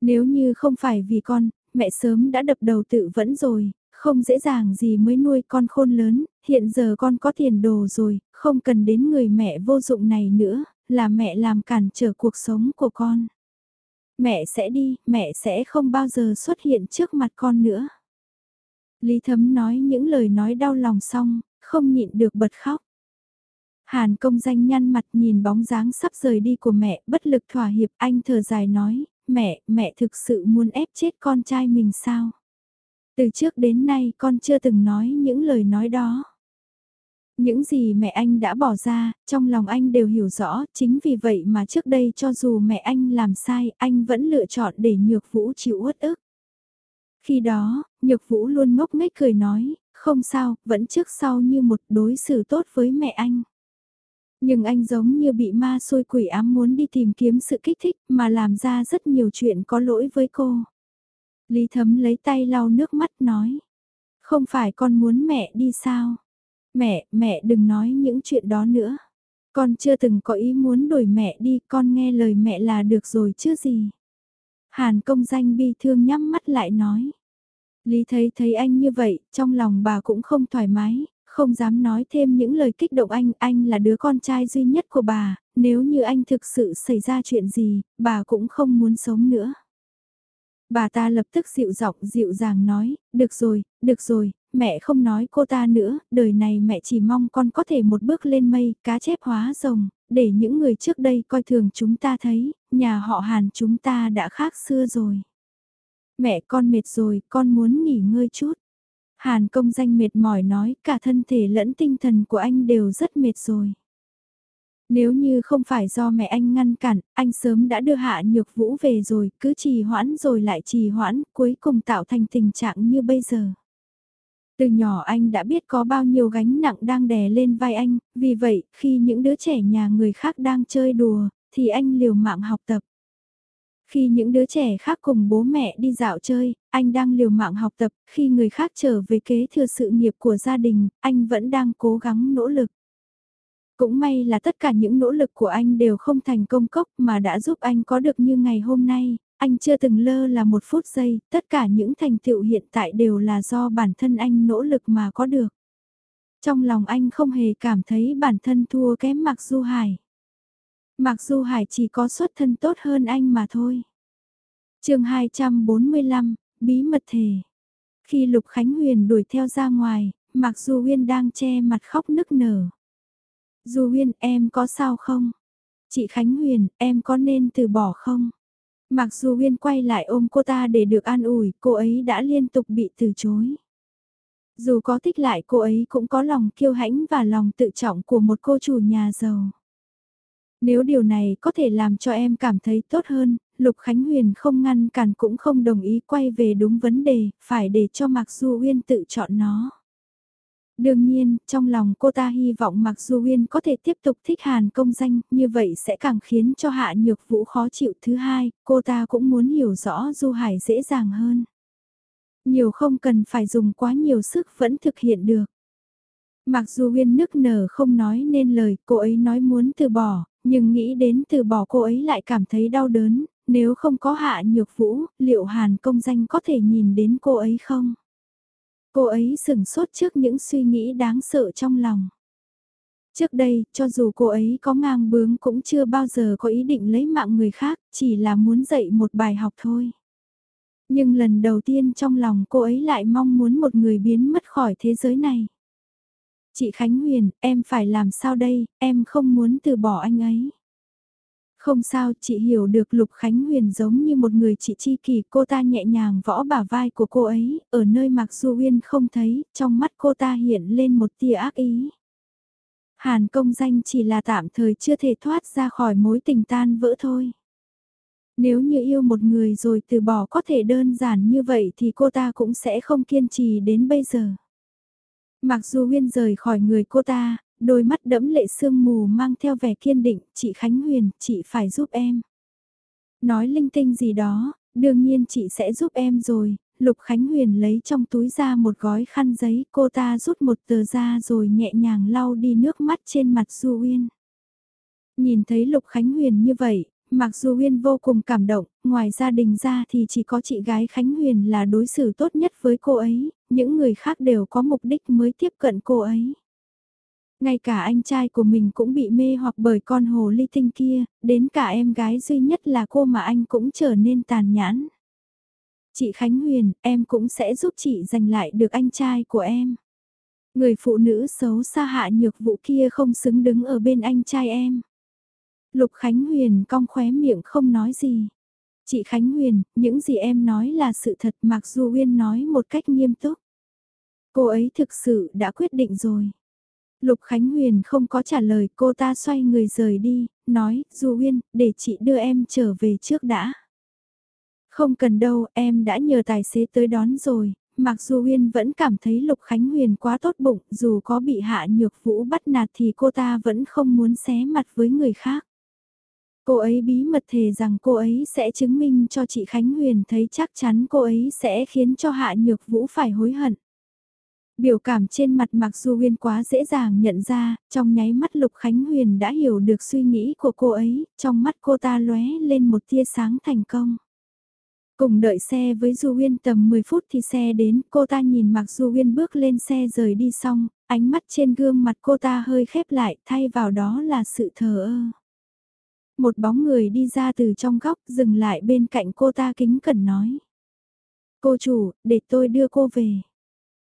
Nếu như không phải vì con, mẹ sớm đã đập đầu tự vẫn rồi, không dễ dàng gì mới nuôi con khôn lớn, hiện giờ con có tiền đồ rồi, không cần đến người mẹ vô dụng này nữa, là mẹ làm cản trở cuộc sống của con. Mẹ sẽ đi, mẹ sẽ không bao giờ xuất hiện trước mặt con nữa. Lý Thấm nói những lời nói đau lòng xong, không nhịn được bật khóc. Hàn công danh nhăn mặt nhìn bóng dáng sắp rời đi của mẹ, bất lực thỏa hiệp, anh thở dài nói, mẹ, mẹ thực sự muốn ép chết con trai mình sao? Từ trước đến nay con chưa từng nói những lời nói đó. Những gì mẹ anh đã bỏ ra, trong lòng anh đều hiểu rõ, chính vì vậy mà trước đây cho dù mẹ anh làm sai, anh vẫn lựa chọn để nhược vũ chịu uất ức. Khi đó, nhược vũ luôn ngốc nghếch cười nói, không sao, vẫn trước sau như một đối xử tốt với mẹ anh. Nhưng anh giống như bị ma xôi quỷ ám muốn đi tìm kiếm sự kích thích mà làm ra rất nhiều chuyện có lỗi với cô. Lý thấm lấy tay lau nước mắt nói. Không phải con muốn mẹ đi sao? Mẹ, mẹ đừng nói những chuyện đó nữa. Con chưa từng có ý muốn đổi mẹ đi, con nghe lời mẹ là được rồi chứ gì. Hàn công danh bi thương nhắm mắt lại nói. Lý thấy thấy anh như vậy, trong lòng bà cũng không thoải mái, không dám nói thêm những lời kích động anh, anh là đứa con trai duy nhất của bà, nếu như anh thực sự xảy ra chuyện gì, bà cũng không muốn sống nữa. Bà ta lập tức dịu giọng dịu dàng nói, được rồi, được rồi, mẹ không nói cô ta nữa, đời này mẹ chỉ mong con có thể một bước lên mây, cá chép hóa rồng, để những người trước đây coi thường chúng ta thấy, nhà họ Hàn chúng ta đã khác xưa rồi. Mẹ con mệt rồi, con muốn nghỉ ngơi chút. Hàn công danh mệt mỏi nói cả thân thể lẫn tinh thần của anh đều rất mệt rồi. Nếu như không phải do mẹ anh ngăn cản, anh sớm đã đưa hạ nhược vũ về rồi, cứ trì hoãn rồi lại trì hoãn, cuối cùng tạo thành tình trạng như bây giờ. Từ nhỏ anh đã biết có bao nhiêu gánh nặng đang đè lên vai anh, vì vậy, khi những đứa trẻ nhà người khác đang chơi đùa, thì anh liều mạng học tập. Khi những đứa trẻ khác cùng bố mẹ đi dạo chơi, anh đang liều mạng học tập, khi người khác trở về kế thừa sự nghiệp của gia đình, anh vẫn đang cố gắng nỗ lực. Cũng may là tất cả những nỗ lực của anh đều không thành công cốc mà đã giúp anh có được như ngày hôm nay, anh chưa từng lơ là một phút giây, tất cả những thành tựu hiện tại đều là do bản thân anh nỗ lực mà có được. Trong lòng anh không hề cảm thấy bản thân thua kém Mạc Du Hải. Mặc du Hải chỉ có xuất thân tốt hơn anh mà thôi. chương 245, Bí mật thể. Khi Lục Khánh Huyền đuổi theo ra ngoài, Mạc Du Huyên đang che mặt khóc nức nở. Du Huyên em có sao không? Chị Khánh Huyền, em có nên từ bỏ không? Mạc Du Huyên quay lại ôm cô ta để được an ủi, cô ấy đã liên tục bị từ chối. Dù có thích lại cô ấy cũng có lòng kiêu hãnh và lòng tự trọng của một cô chủ nhà giàu. Nếu điều này có thể làm cho em cảm thấy tốt hơn, Lục Khánh Huyền không ngăn cản cũng không đồng ý quay về đúng vấn đề, phải để cho Mạc Du Uyên tự chọn nó. Đương nhiên, trong lòng cô ta hy vọng Mạc Du Uyên có thể tiếp tục thích Hàn công danh, như vậy sẽ càng khiến cho Hạ Nhược Vũ khó chịu. Thứ hai, cô ta cũng muốn hiểu rõ Du Hải dễ dàng hơn. Nhiều không cần phải dùng quá nhiều sức vẫn thực hiện được. Mặc dù Uyên nức nở không nói nên lời, cô ấy nói muốn từ bỏ, nhưng nghĩ đến từ bỏ cô ấy lại cảm thấy đau đớn, nếu không có hạ nhược vũ, liệu Hàn công danh có thể nhìn đến cô ấy không? Cô ấy sửng sốt trước những suy nghĩ đáng sợ trong lòng. Trước đây, cho dù cô ấy có ngang bướng cũng chưa bao giờ có ý định lấy mạng người khác, chỉ là muốn dạy một bài học thôi. Nhưng lần đầu tiên trong lòng cô ấy lại mong muốn một người biến mất khỏi thế giới này. Chị Khánh Huyền, em phải làm sao đây, em không muốn từ bỏ anh ấy. Không sao, chị hiểu được Lục Khánh Huyền giống như một người chị chi kỷ, cô ta nhẹ nhàng võ bả vai của cô ấy, ở nơi Mạc Du Uyên không thấy, trong mắt cô ta hiện lên một tia ác ý. Hàn công danh chỉ là tạm thời chưa thể thoát ra khỏi mối tình tan vỡ thôi. Nếu như yêu một người rồi từ bỏ có thể đơn giản như vậy thì cô ta cũng sẽ không kiên trì đến bây giờ. Mặc dù Huyên rời khỏi người cô ta, đôi mắt đẫm lệ sương mù mang theo vẻ kiên định, chị Khánh Huyền, chị phải giúp em. Nói linh tinh gì đó, đương nhiên chị sẽ giúp em rồi, Lục Khánh Huyền lấy trong túi ra một gói khăn giấy, cô ta rút một tờ ra rồi nhẹ nhàng lau đi nước mắt trên mặt Du Uyên. Nhìn thấy Lục Khánh Huyền như vậy, Mặc dù Huyên vô cùng cảm động, ngoài gia đình ra thì chỉ có chị gái Khánh Huyền là đối xử tốt nhất với cô ấy, những người khác đều có mục đích mới tiếp cận cô ấy. Ngay cả anh trai của mình cũng bị mê hoặc bởi con hồ ly tinh kia, đến cả em gái duy nhất là cô mà anh cũng trở nên tàn nhãn. Chị Khánh Huyền, em cũng sẽ giúp chị giành lại được anh trai của em. Người phụ nữ xấu xa hạ nhược vụ kia không xứng đứng ở bên anh trai em. Lục Khánh Huyền cong khóe miệng không nói gì. Chị Khánh Huyền, những gì em nói là sự thật mặc dù Uyên nói một cách nghiêm túc. Cô ấy thực sự đã quyết định rồi. Lục Khánh Huyền không có trả lời cô ta xoay người rời đi, nói, Du Uyên, để chị đưa em trở về trước đã. Không cần đâu, em đã nhờ tài xế tới đón rồi, mặc dù Uyên vẫn cảm thấy Lục Khánh Huyền quá tốt bụng, dù có bị hạ nhược vũ bắt nạt thì cô ta vẫn không muốn xé mặt với người khác. Cô ấy bí mật thề rằng cô ấy sẽ chứng minh cho chị Khánh Huyền thấy chắc chắn cô ấy sẽ khiến cho Hạ Nhược Vũ phải hối hận. Biểu cảm trên mặt Mạc Du Huyên quá dễ dàng nhận ra, trong nháy mắt Lục Khánh Huyền đã hiểu được suy nghĩ của cô ấy, trong mắt cô ta lóe lên một tia sáng thành công. Cùng đợi xe với Du Huyên tầm 10 phút thì xe đến, cô ta nhìn Mạc Du Huyên bước lên xe rời đi xong, ánh mắt trên gương mặt cô ta hơi khép lại, thay vào đó là sự thờ ơ. Một bóng người đi ra từ trong góc dừng lại bên cạnh cô ta kính cẩn nói. Cô chủ, để tôi đưa cô về.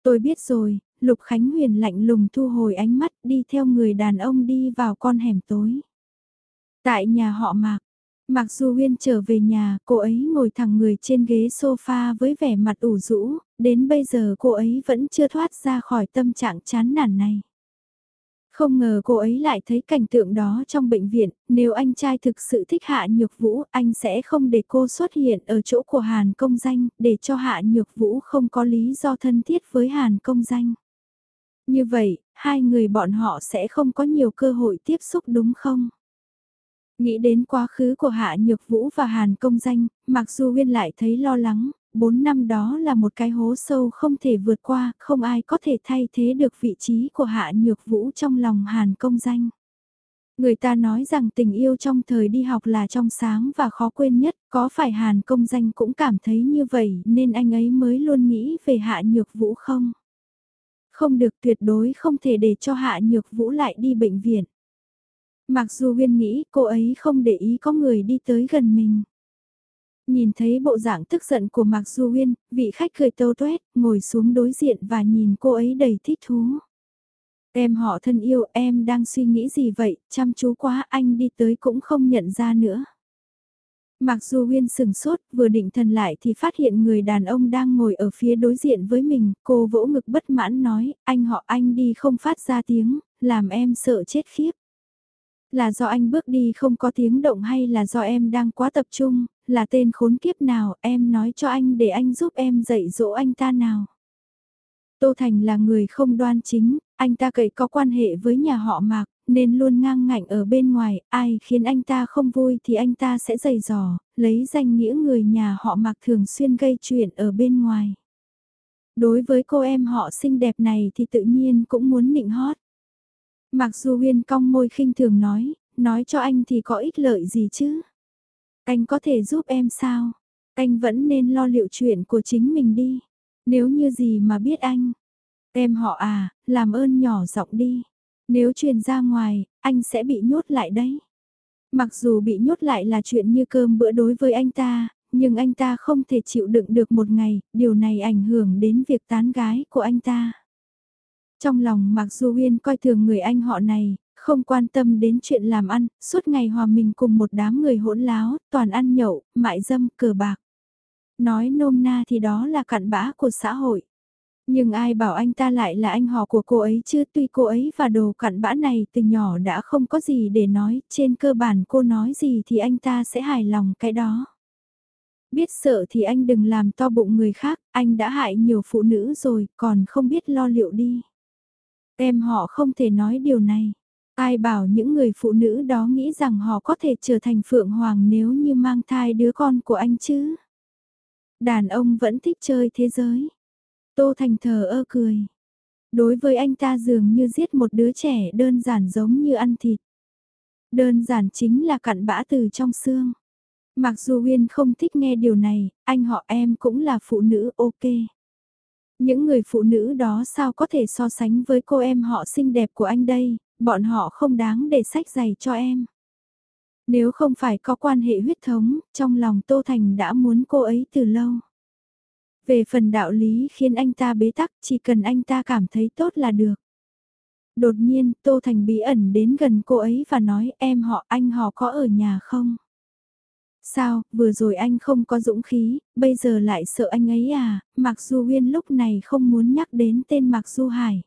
Tôi biết rồi, Lục Khánh Huyền lạnh lùng thu hồi ánh mắt đi theo người đàn ông đi vào con hẻm tối. Tại nhà họ Mạc, Mạc Du Huyên trở về nhà, cô ấy ngồi thẳng người trên ghế sofa với vẻ mặt ủ rũ, đến bây giờ cô ấy vẫn chưa thoát ra khỏi tâm trạng chán nản này. Không ngờ cô ấy lại thấy cảnh tượng đó trong bệnh viện, nếu anh trai thực sự thích Hạ Nhược Vũ, anh sẽ không để cô xuất hiện ở chỗ của Hàn Công Danh, để cho Hạ Nhược Vũ không có lý do thân thiết với Hàn Công Danh. Như vậy, hai người bọn họ sẽ không có nhiều cơ hội tiếp xúc đúng không? Nghĩ đến quá khứ của Hạ Nhược Vũ và Hàn Công Danh, mặc dù Huyên lại thấy lo lắng, 4 năm đó là một cái hố sâu không thể vượt qua, không ai có thể thay thế được vị trí của Hạ Nhược Vũ trong lòng Hàn công danh. Người ta nói rằng tình yêu trong thời đi học là trong sáng và khó quên nhất, có phải Hàn công danh cũng cảm thấy như vậy nên anh ấy mới luôn nghĩ về Hạ Nhược Vũ không? Không được tuyệt đối không thể để cho Hạ Nhược Vũ lại đi bệnh viện. Mặc dù Huyên nghĩ cô ấy không để ý có người đi tới gần mình. Nhìn thấy bộ dạng tức giận của Mạc Du Huyên, vị khách cười tâu tuét, ngồi xuống đối diện và nhìn cô ấy đầy thích thú. Em họ thân yêu, em đang suy nghĩ gì vậy, chăm chú quá anh đi tới cũng không nhận ra nữa. Mặc dù Huyên sừng sốt, vừa định thần lại thì phát hiện người đàn ông đang ngồi ở phía đối diện với mình, cô vỗ ngực bất mãn nói, anh họ anh đi không phát ra tiếng, làm em sợ chết khiếp. Là do anh bước đi không có tiếng động hay là do em đang quá tập trung, là tên khốn kiếp nào em nói cho anh để anh giúp em dạy dỗ anh ta nào. Tô Thành là người không đoan chính, anh ta cậy có quan hệ với nhà họ Mạc, nên luôn ngang ngạnh ở bên ngoài, ai khiến anh ta không vui thì anh ta sẽ giày dò, lấy danh nghĩa người nhà họ Mạc thường xuyên gây chuyện ở bên ngoài. Đối với cô em họ xinh đẹp này thì tự nhiên cũng muốn nịnh hót. Mặc dù Huyên cong môi khinh thường nói, nói cho anh thì có ích lợi gì chứ? Anh có thể giúp em sao? Anh vẫn nên lo liệu chuyện của chính mình đi. Nếu như gì mà biết anh. Em họ à, làm ơn nhỏ giọng đi. Nếu truyền ra ngoài, anh sẽ bị nhốt lại đấy. Mặc dù bị nhốt lại là chuyện như cơm bữa đối với anh ta, nhưng anh ta không thể chịu đựng được một ngày, điều này ảnh hưởng đến việc tán gái của anh ta. Trong lòng Mạc Du Uyên coi thường người anh họ này, không quan tâm đến chuyện làm ăn, suốt ngày hòa mình cùng một đám người hỗn láo, toàn ăn nhậu, mại dâm, cờ bạc. Nói nôm na thì đó là cặn bã của xã hội. Nhưng ai bảo anh ta lại là anh họ của cô ấy chứ tuy cô ấy và đồ cặn bã này từ nhỏ đã không có gì để nói, trên cơ bản cô nói gì thì anh ta sẽ hài lòng cái đó. Biết sợ thì anh đừng làm to bụng người khác, anh đã hại nhiều phụ nữ rồi, còn không biết lo liệu đi. Em họ không thể nói điều này. Ai bảo những người phụ nữ đó nghĩ rằng họ có thể trở thành phượng hoàng nếu như mang thai đứa con của anh chứ? Đàn ông vẫn thích chơi thế giới. Tô Thành thờ ơ cười. Đối với anh ta dường như giết một đứa trẻ đơn giản giống như ăn thịt. Đơn giản chính là cặn bã từ trong xương. Mặc dù Uyên không thích nghe điều này, anh họ em cũng là phụ nữ ok. Những người phụ nữ đó sao có thể so sánh với cô em họ xinh đẹp của anh đây, bọn họ không đáng để sách giày cho em. Nếu không phải có quan hệ huyết thống, trong lòng Tô Thành đã muốn cô ấy từ lâu. Về phần đạo lý khiến anh ta bế tắc, chỉ cần anh ta cảm thấy tốt là được. Đột nhiên, Tô Thành bí ẩn đến gần cô ấy và nói em họ anh họ có ở nhà không? Sao, vừa rồi anh không có dũng khí, bây giờ lại sợ anh ấy à, Mặc Du Huyên lúc này không muốn nhắc đến tên Mặc Du Hải.